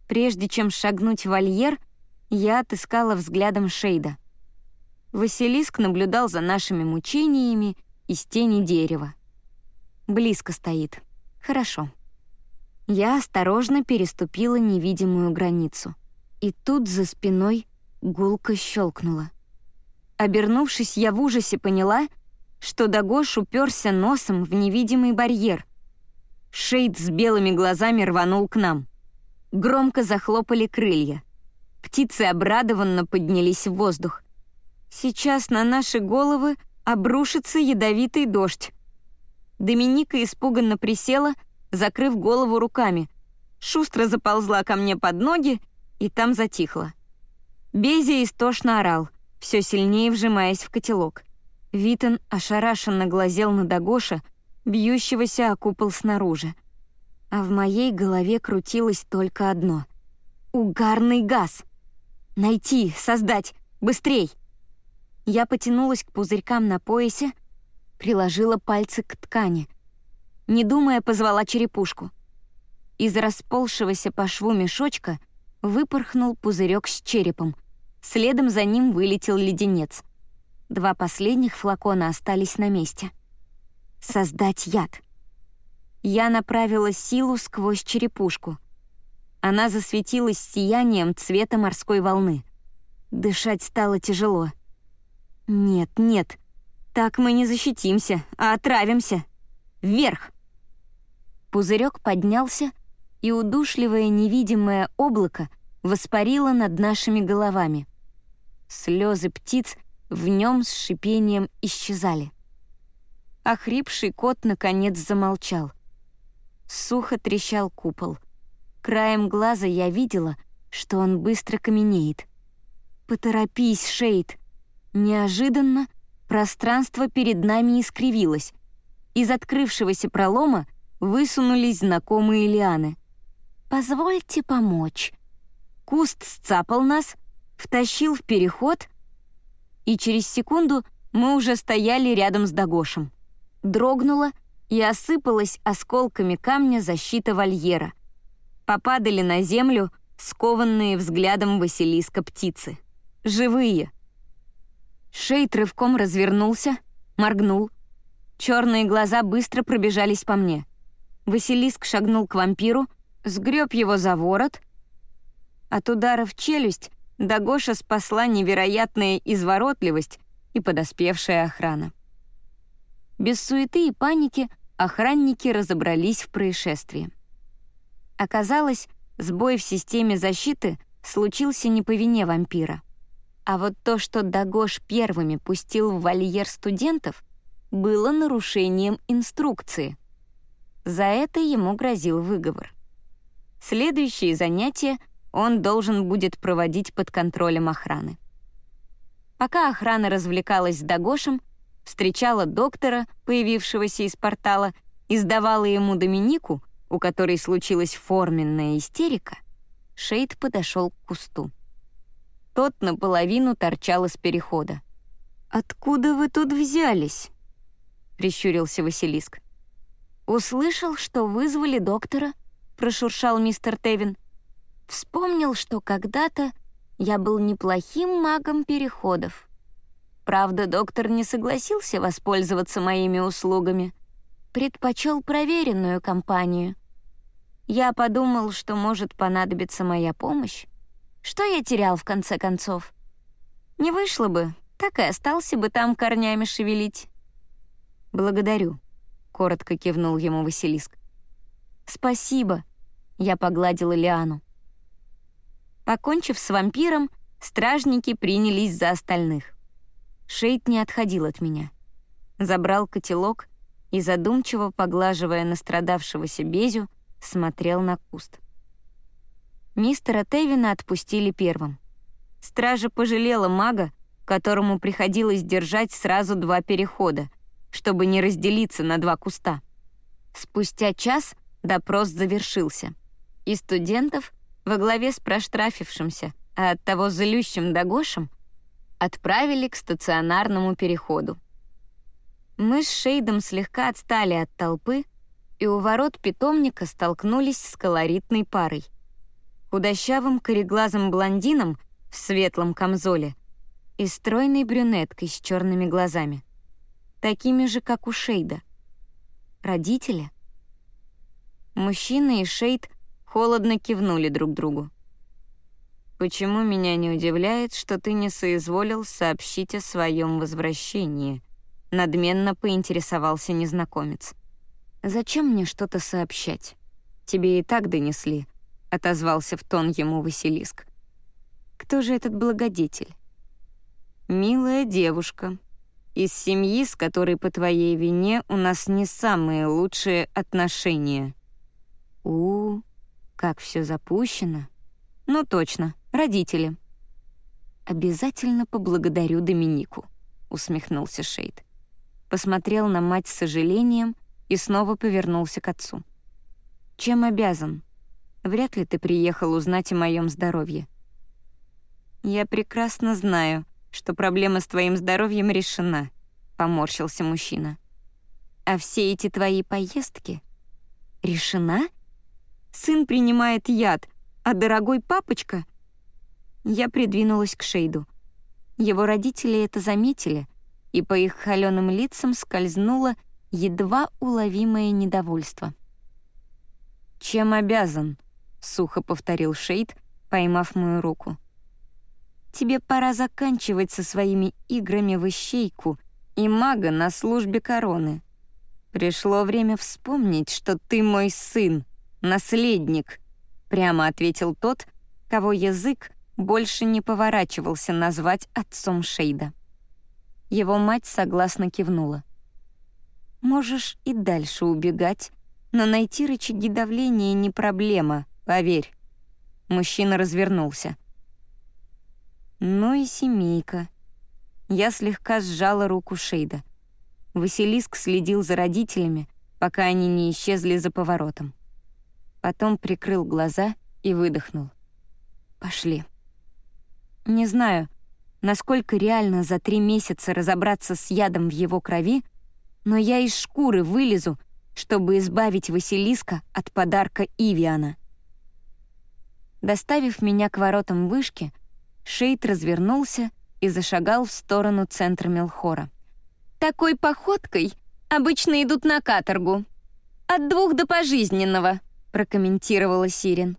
Прежде чем шагнуть в вольер, я отыскала взглядом Шейда. Василиск наблюдал за нашими мучениями из тени дерева. Близко стоит. Хорошо. Я осторожно переступила невидимую границу. И тут за спиной гулко щелкнула. Обернувшись, я в ужасе поняла, что Дагош уперся носом в невидимый барьер. Шейд с белыми глазами рванул к нам. Громко захлопали крылья. Птицы обрадованно поднялись в воздух. Сейчас на наши головы обрушится ядовитый дождь. Доминика испуганно присела — закрыв голову руками. Шустро заползла ко мне под ноги и там затихла. Бези истошно орал, все сильнее вжимаясь в котелок. Витон ошарашенно глазел на Дагоша, бьющегося о купол снаружи. А в моей голове крутилось только одно — угарный газ. Найти, создать, быстрей! Я потянулась к пузырькам на поясе, приложила пальцы к ткани. Не думая, позвала черепушку. Из расползшегося по шву мешочка выпорхнул пузырек с черепом. Следом за ним вылетел леденец. Два последних флакона остались на месте. Создать яд. Я направила силу сквозь черепушку. Она засветилась сиянием цвета морской волны. Дышать стало тяжело. Нет, нет, так мы не защитимся, а отравимся. Вверх! Пузырек поднялся, и удушливое невидимое облако воспарило над нашими головами. Слезы птиц в нем с шипением исчезали. Охрипший кот наконец замолчал. Сухо трещал купол. Краем глаза я видела, что он быстро каменеет. «Поторопись, Шейд!» Неожиданно пространство перед нами искривилось. Из открывшегося пролома высунулись знакомые лианы. «Позвольте помочь». Куст сцапал нас, втащил в переход, и через секунду мы уже стояли рядом с Дагошем. Дрогнула и осыпалась осколками камня защита вольера. Попадали на землю скованные взглядом Василиска птицы. Живые — Шейд рывком развернулся, моргнул. Черные глаза быстро пробежались по мне. Василиск шагнул к вампиру, сгреб его за ворот. От удара в челюсть Дагоша спасла невероятная изворотливость и подоспевшая охрана. Без суеты и паники охранники разобрались в происшествии. Оказалось, сбой в системе защиты случился не по вине вампира. А вот то, что Дагош первыми пустил в вольер студентов, было нарушением инструкции. За это ему грозил выговор. Следующие занятия он должен будет проводить под контролем охраны. Пока охрана развлекалась с Дагошем, встречала доктора, появившегося из портала, и сдавала ему Доминику, у которой случилась форменная истерика, Шейд подошел к кусту. Тот наполовину торчал из перехода. «Откуда вы тут взялись?» — прищурился Василиск. «Услышал, что вызвали доктора», — прошуршал мистер Тевин. «Вспомнил, что когда-то я был неплохим магом переходов. Правда, доктор не согласился воспользоваться моими услугами. Предпочел проверенную компанию. Я подумал, что может понадобиться моя помощь, что я терял в конце концов? Не вышло бы, так и остался бы там корнями шевелить. «Благодарю», — коротко кивнул ему Василиск. «Спасибо», — я погладила Лиану. Покончив с вампиром, стражники принялись за остальных. Шейд не отходил от меня. Забрал котелок и, задумчиво поглаживая настрадавшегося Безю, смотрел на куст. Мистера Тевина отпустили первым. Стража пожалела мага, которому приходилось держать сразу два перехода, чтобы не разделиться на два куста. Спустя час допрос завершился, и студентов во главе с проштрафившимся, а оттого злющим Дагошем, отправили к стационарному переходу. Мы с Шейдом слегка отстали от толпы, и у ворот питомника столкнулись с колоритной парой — худощавым кореглазым блондином в светлом камзоле и стройной брюнеткой с черными глазами, такими же, как у Шейда. Родители? Мужчина и Шейд холодно кивнули друг другу. «Почему меня не удивляет, что ты не соизволил сообщить о своем возвращении?» Надменно поинтересовался незнакомец. «Зачем мне что-то сообщать? Тебе и так донесли, — отозвался в тон ему Василиск. «Кто же этот благодетель?» «Милая девушка. Из семьи, с которой по твоей вине у нас не самые лучшие отношения». «У, как все запущено». «Ну точно, родители». «Обязательно поблагодарю Доминику», — усмехнулся Шейд. посмотрел на мать с сожалением и снова повернулся к отцу. «Чем обязан? Вряд ли ты приехал узнать о моем здоровье». «Я прекрасно знаю, что проблема с твоим здоровьем решена», — поморщился мужчина. «А все эти твои поездки?» «Решена? Сын принимает яд, а дорогой папочка...» Я придвинулась к Шейду. Его родители это заметили, и по их холёным лицам скользнуло едва уловимое недовольство. «Чем обязан?» — сухо повторил Шейд, поймав мою руку. «Тебе пора заканчивать со своими играми в ищейку и мага на службе короны. Пришло время вспомнить, что ты мой сын, наследник», — прямо ответил тот, кого язык больше не поворачивался назвать отцом Шейда. Его мать согласно кивнула. «Можешь и дальше убегать, но найти рычаги давления не проблема, поверь». Мужчина развернулся. «Ну и семейка». Я слегка сжала руку Шейда. Василиск следил за родителями, пока они не исчезли за поворотом. Потом прикрыл глаза и выдохнул. «Пошли». Не знаю, насколько реально за три месяца разобраться с ядом в его крови, но я из шкуры вылезу, чтобы избавить Василиска от подарка Ивиана. Доставив меня к воротам вышки, Шейд развернулся и зашагал в сторону центра Мелхора. «Такой походкой обычно идут на каторгу. От двух до пожизненного», — прокомментировала Сирин.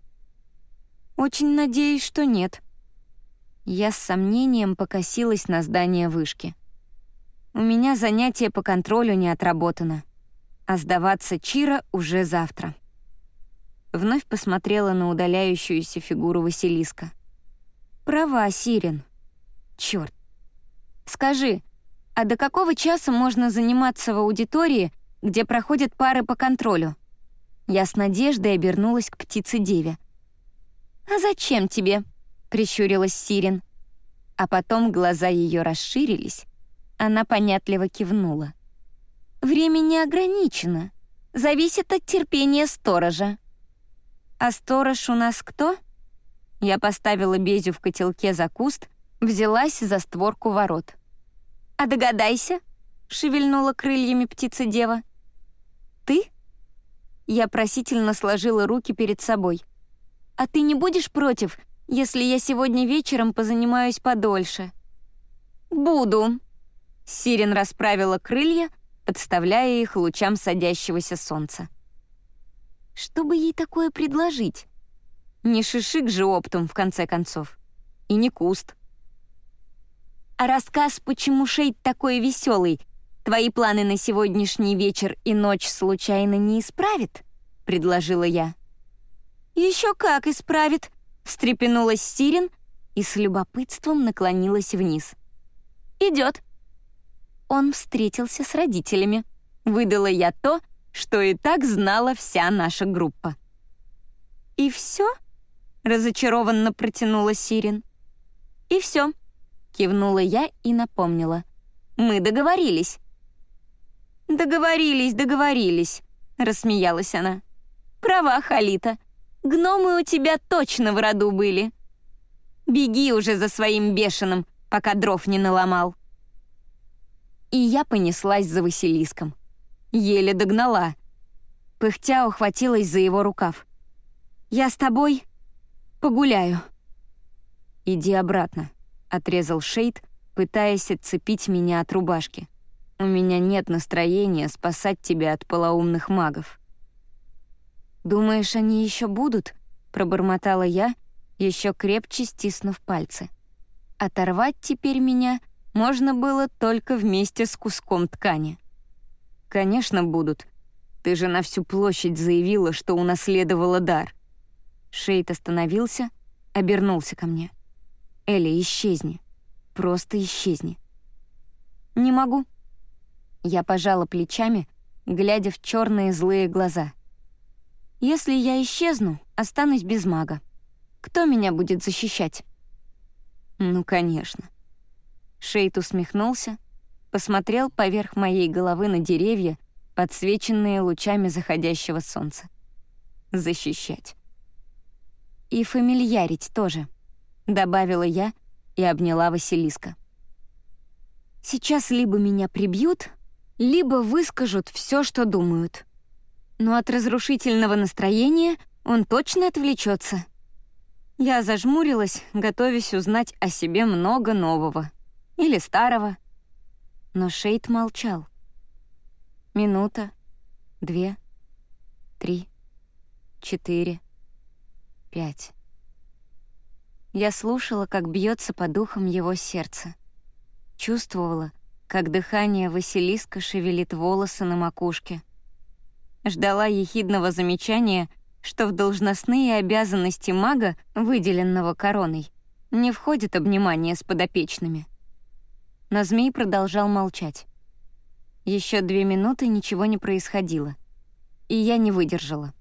«Очень надеюсь, что нет», я с сомнением покосилась на здание вышки. У меня занятие по контролю не отработано, а сдаваться Чира уже завтра. Вновь посмотрела на удаляющуюся фигуру Василиска. «Права, Сирен. Чёрт. Скажи, а до какого часа можно заниматься в аудитории, где проходят пары по контролю?» Я с надеждой обернулась к птице-деве. «А зачем тебе?» — прищурилась Сирен. А потом глаза ее расширились, она понятливо кивнула. «Время не ограничено. Зависит от терпения сторожа». «А сторож у нас кто?» Я поставила Безю в котелке за куст, взялась за створку ворот. «А догадайся», — шевельнула крыльями птица-дева. «Ты?» Я просительно сложила руки перед собой. «А ты не будешь против, если я сегодня вечером позанимаюсь подольше?» «Буду». Сирен расправила крылья, подставляя их лучам садящегося солнца. Что бы ей такое предложить? Не шишик же оптом, в конце концов. И не куст. А рассказ «Почему Шейд такой веселый» твои планы на сегодняшний вечер и ночь случайно не исправит?» — предложила я. «Еще как исправит!» встрепенулась Сирен и с любопытством наклонилась вниз. «Идет». Он встретился с родителями. Выдала я то, что и так знала вся наша группа. «И все?» — разочарованно протянула Сирен. «И все», — кивнула я и напомнила. «Мы договорились». «Договорились, договорились», — рассмеялась она. «Права, Халита. Гномы у тебя точно в роду были. Беги уже за своим бешеным, пока дров не наломал. И я понеслась за Василиском. Еле догнала. Пыхтя ухватилась за его рукав. «Я с тобой погуляю». «Иди обратно», — отрезал Шейд, пытаясь отцепить меня от рубашки. «У меня нет настроения спасать тебя от полоумных магов». «Думаешь, они еще будут?» — пробормотала я, еще крепче стиснув пальцы. Оторвать теперь меня можно было только вместе с куском ткани. «Конечно, будут. Ты же на всю площадь заявила, что унаследовала дар». Шейд остановился, обернулся ко мне. «Элли, исчезни. Просто исчезни». «Не могу». Я пожала плечами, глядя в черные злые глаза — если я исчезну, останусь без мага. Кто меня будет защищать? Ну, конечно. Шейт усмехнулся, посмотрел поверх моей головы на деревья, подсвеченные лучами заходящего солнца. Защищать. И фамильярить тоже, добавила я и обняла Василиска. Сейчас либо меня прибьют, либо выскажут все, что думают. Но от разрушительного настроения он точно отвлечется. Я зажмурилась, готовясь узнать о себе много нового. Или старого. Но Шейд молчал. Минута, две, три, четыре, пять. Я слушала, как бьется по духам его сердце. Чувствовала, как дыхание Василиска шевелит волосы на макушке. Ждала ехидного замечания, что в должностные обязанности мага, выделенного короной, не входит обнимание с подопечными. Но змей продолжал молчать. Еще две минуты ничего не происходило, и я не выдержала.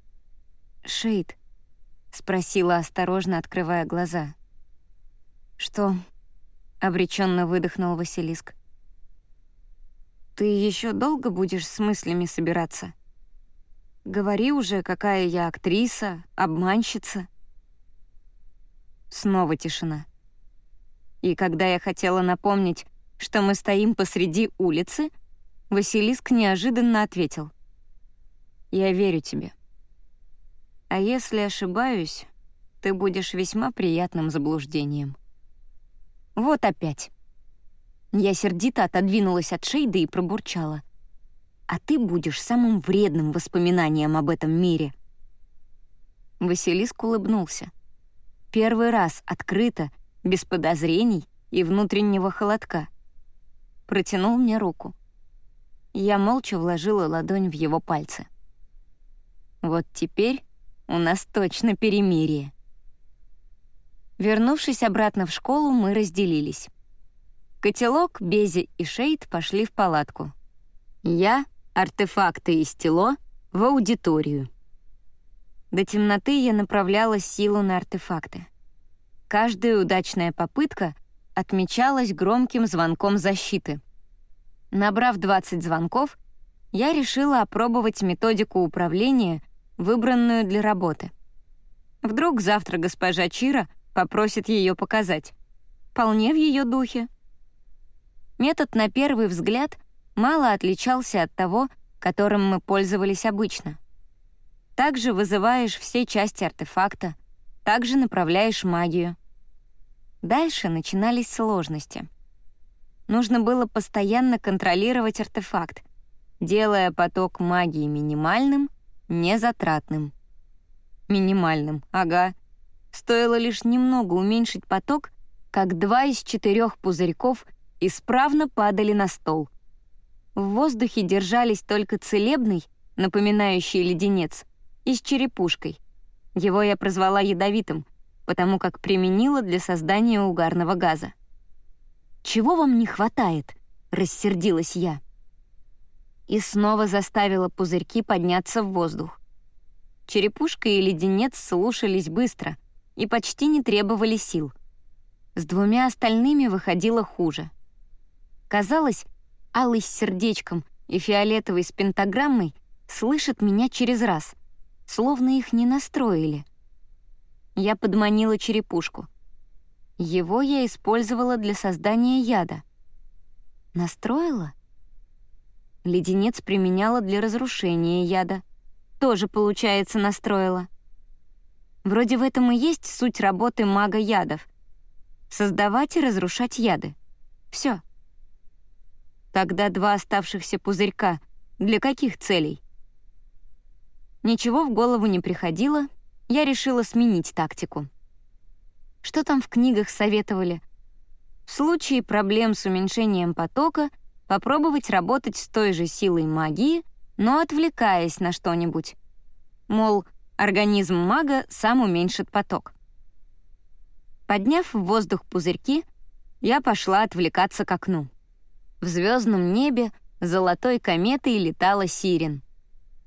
«Шейд», — спросила, осторожно открывая глаза. «Что?» — обреченно выдохнул Василиск. «Ты еще долго будешь с мыслями собираться? Говори уже, какая я актриса, обманщица». Снова тишина. И когда я хотела напомнить, что мы стоим посреди улицы, Василиск неожиданно ответил. «Я верю тебе. А если ошибаюсь, ты будешь весьма приятным заблуждением». Вот опять. Я сердито отодвинулась от Шейда и пробурчала. «А ты будешь самым вредным воспоминанием об этом мире». Василиск улыбнулся. Первый раз открыто, без подозрений и внутреннего холодка. Протянул мне руку. Я молча вложила ладонь в его пальцы. Вот теперь у нас точно перемирие. Вернувшись обратно в школу, мы разделились. Котелок, Бези и Шейд пошли в палатку. Я, артефакты и стело, в аудиторию. До темноты я направляла силу на артефакты. Каждая удачная попытка отмечалась громким звонком защиты. Набрав 20 звонков, я решила опробовать методику управления, выбранную для работы. Вдруг завтра госпожа Чира попросит ее показать. Вполне в ее духе. Метод на первый взгляд мало отличался от того, которым мы пользовались обычно. Также вызываешь все части артефакта, также направляешь магию. Дальше начинались сложности. Нужно было постоянно контролировать артефакт, делая поток магии минимальным, незатратным. Минимальным, ага. Стоило лишь немного уменьшить поток, как два из четырех пузырьков исправно падали на стол. В воздухе держались только целебный, напоминающий леденец, и с черепушкой. Его я прозвала ядовитым, потому как применила для создания угарного газа. «Чего вам не хватает?» — рассердилась я. И снова заставила пузырьки подняться в воздух. Черепушка и леденец слушались быстро — и почти не требовали сил. С двумя остальными выходило хуже. Казалось, алый с сердечком и фиолетовый с пентаграммой слышат меня через раз, словно их не настроили. Я подманила черепушку. Его я использовала для создания яда. Настроила? Леденец применяла для разрушения яда. Тоже, получается, настроила. Вроде в этом и есть суть работы мага ядов. Создавать и разрушать яды. Все. Тогда два оставшихся пузырька для каких целей? Ничего в голову не приходило, я решила сменить тактику. Что там в книгах советовали? В случае проблем с уменьшением потока попробовать работать с той же силой магии, но отвлекаясь на что-нибудь. Мол, Организм мага сам уменьшит поток. Подняв в воздух пузырьки, я пошла отвлекаться к окну. В звездном небе золотой кометой летала сирен.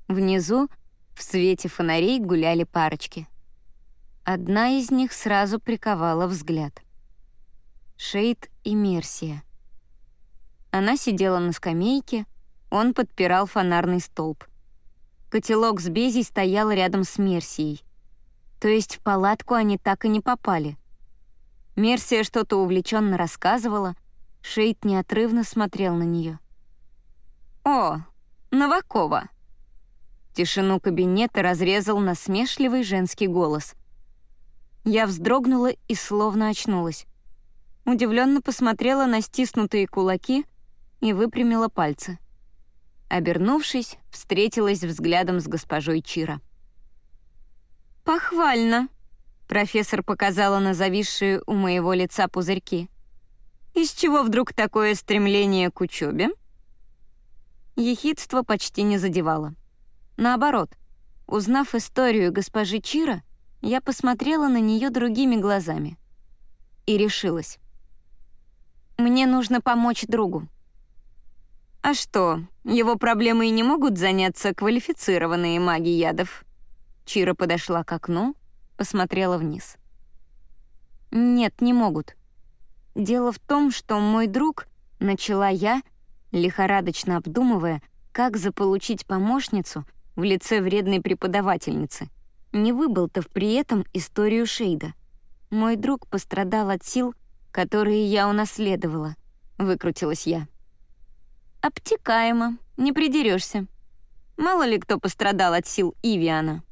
Внизу в свете фонарей гуляли парочки. Одна из них сразу приковала взгляд. Шейд и Мерсия. Она сидела на скамейке, он подпирал фонарный столб. Котелок с Безей стоял рядом с Мерсией. То есть в палатку они так и не попали. Мерсия что-то увлеченно рассказывала, Шейд неотрывно смотрел на нее. «О, Новакова!» Тишину кабинета разрезал насмешливый женский голос. Я вздрогнула и словно очнулась. Удивленно посмотрела на стиснутые кулаки и выпрямила пальцы. Обернувшись, встретилась взглядом с госпожой Чира. «Похвально!» — профессор показала на зависшие у моего лица пузырьки. «Из чего вдруг такое стремление к учебе?» Ехидство почти не задевало. Наоборот, узнав историю госпожи Чира, я посмотрела на нее другими глазами и решилась. Мне нужно помочь другу. А что, его проблемы и не могут заняться квалифицированные маги ядов? Чира подошла к окну, посмотрела вниз. Нет, не могут. Дело в том, что мой друг, начала я, лихорадочно обдумывая, как заполучить помощницу в лице вредной преподавательницы — не выболтав при этом историю Шейда. Мой друг пострадал от сил, которые я унаследовала, выкрутилась я. Обтекаемо, не придерешься. Мало ли кто пострадал от сил Ивиана.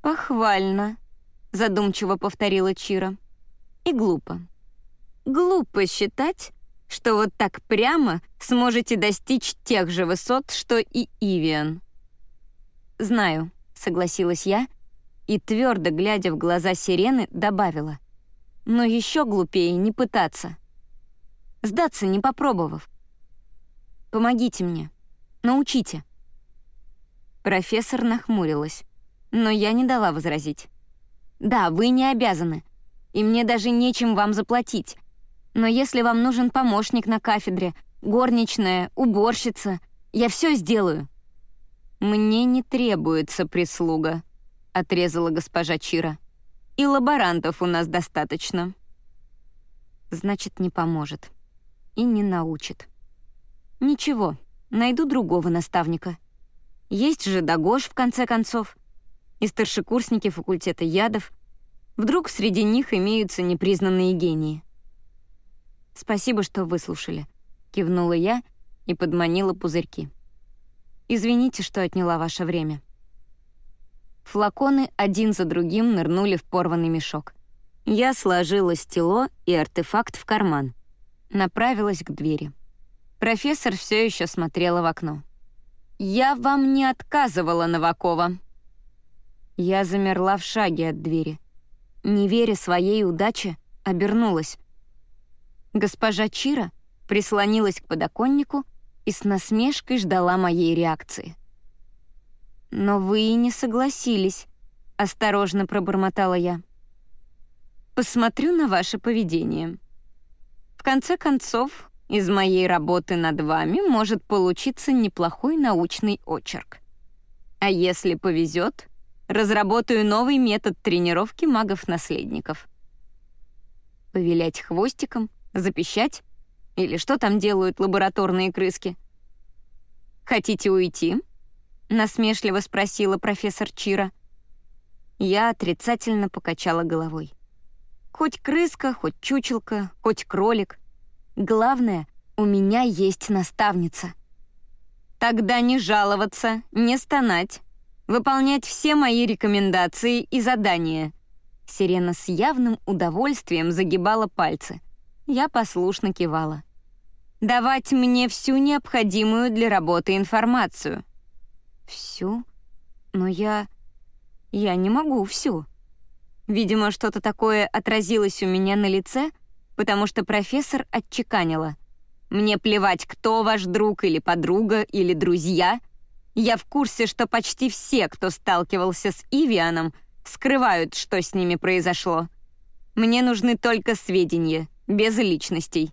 Похвально, задумчиво повторила Чира. И глупо. Глупо считать, что вот так прямо сможете достичь тех же высот, что и Ивиан. Знаю, согласилась я и, твердо глядя в глаза сирены, добавила. Но еще глупее не пытаться. Сдаться, не попробовав. Помогите мне. Научите. Профессор нахмурилась, но я не дала возразить. Да, вы не обязаны, и мне даже нечем вам заплатить. Но если вам нужен помощник на кафедре, горничная, уборщица, я все сделаю. «Мне не требуется прислуга», — отрезала госпожа Чира. «И лаборантов у нас достаточно». Значит, не поможет. И не научит. Ничего, найду другого наставника. Есть же Дагош, в конце концов. И старшекурсники факультета ядов. Вдруг среди них имеются непризнанные гении. «Спасибо, что выслушали», — кивнула я и подманила пузырьки. Извините, что отняла ваше время». Флаконы один за другим нырнули в порванный мешок. Я сложила стело и артефакт в карман. Направилась к двери. Профессор все еще смотрела в окно. «Я вам не отказывала, Новакова». Я замерла в шаге от двери. Не веря своей удаче, обернулась. Госпожа Чира прислонилась к подоконнику и с насмешкой ждала моей реакции. «Но вы и не согласились», — осторожно пробормотала я. «Посмотрю на ваше поведение. В конце концов, из моей работы над вами может получиться неплохой научный очерк. А если повезет, разработаю новый метод тренировки магов-наследников. Повилять хвостиком, запищать или что там делают лабораторные крыски? «Хотите уйти?» — насмешливо спросила профессор Чира. Я отрицательно покачала головой. Хоть крыска, хоть чучелка, хоть кролик. Главное, у меня есть наставница. Тогда не жаловаться, не стонать, выполнять все мои рекомендации и задания. Сирена с явным удовольствием загибала пальцы. Я послушно кивала давать мне всю необходимую для работы информацию. Всю? Но я... я не могу всю. Видимо, что-то такое отразилось у меня на лице, потому что профессор отчеканила. «Мне плевать, кто ваш друг или подруга или друзья. Я в курсе, что почти все, кто сталкивался с Ивианом, скрывают, что с ними произошло. Мне нужны только сведения, без личностей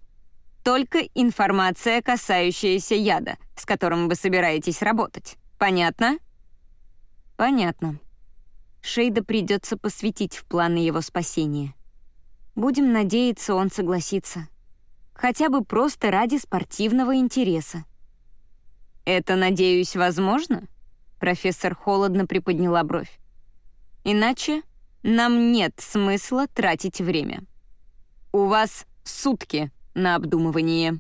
только информация, касающаяся яда, с которым вы собираетесь работать. Понятно? Понятно. Шейда придется посвятить в планы его спасения. Будем надеяться, он согласится. хотя бы просто ради спортивного интереса. «Это, надеюсь, возможно?» Профессор холодно приподняла бровь. «Иначе нам нет смысла тратить время. У вас сутки на обдумывание».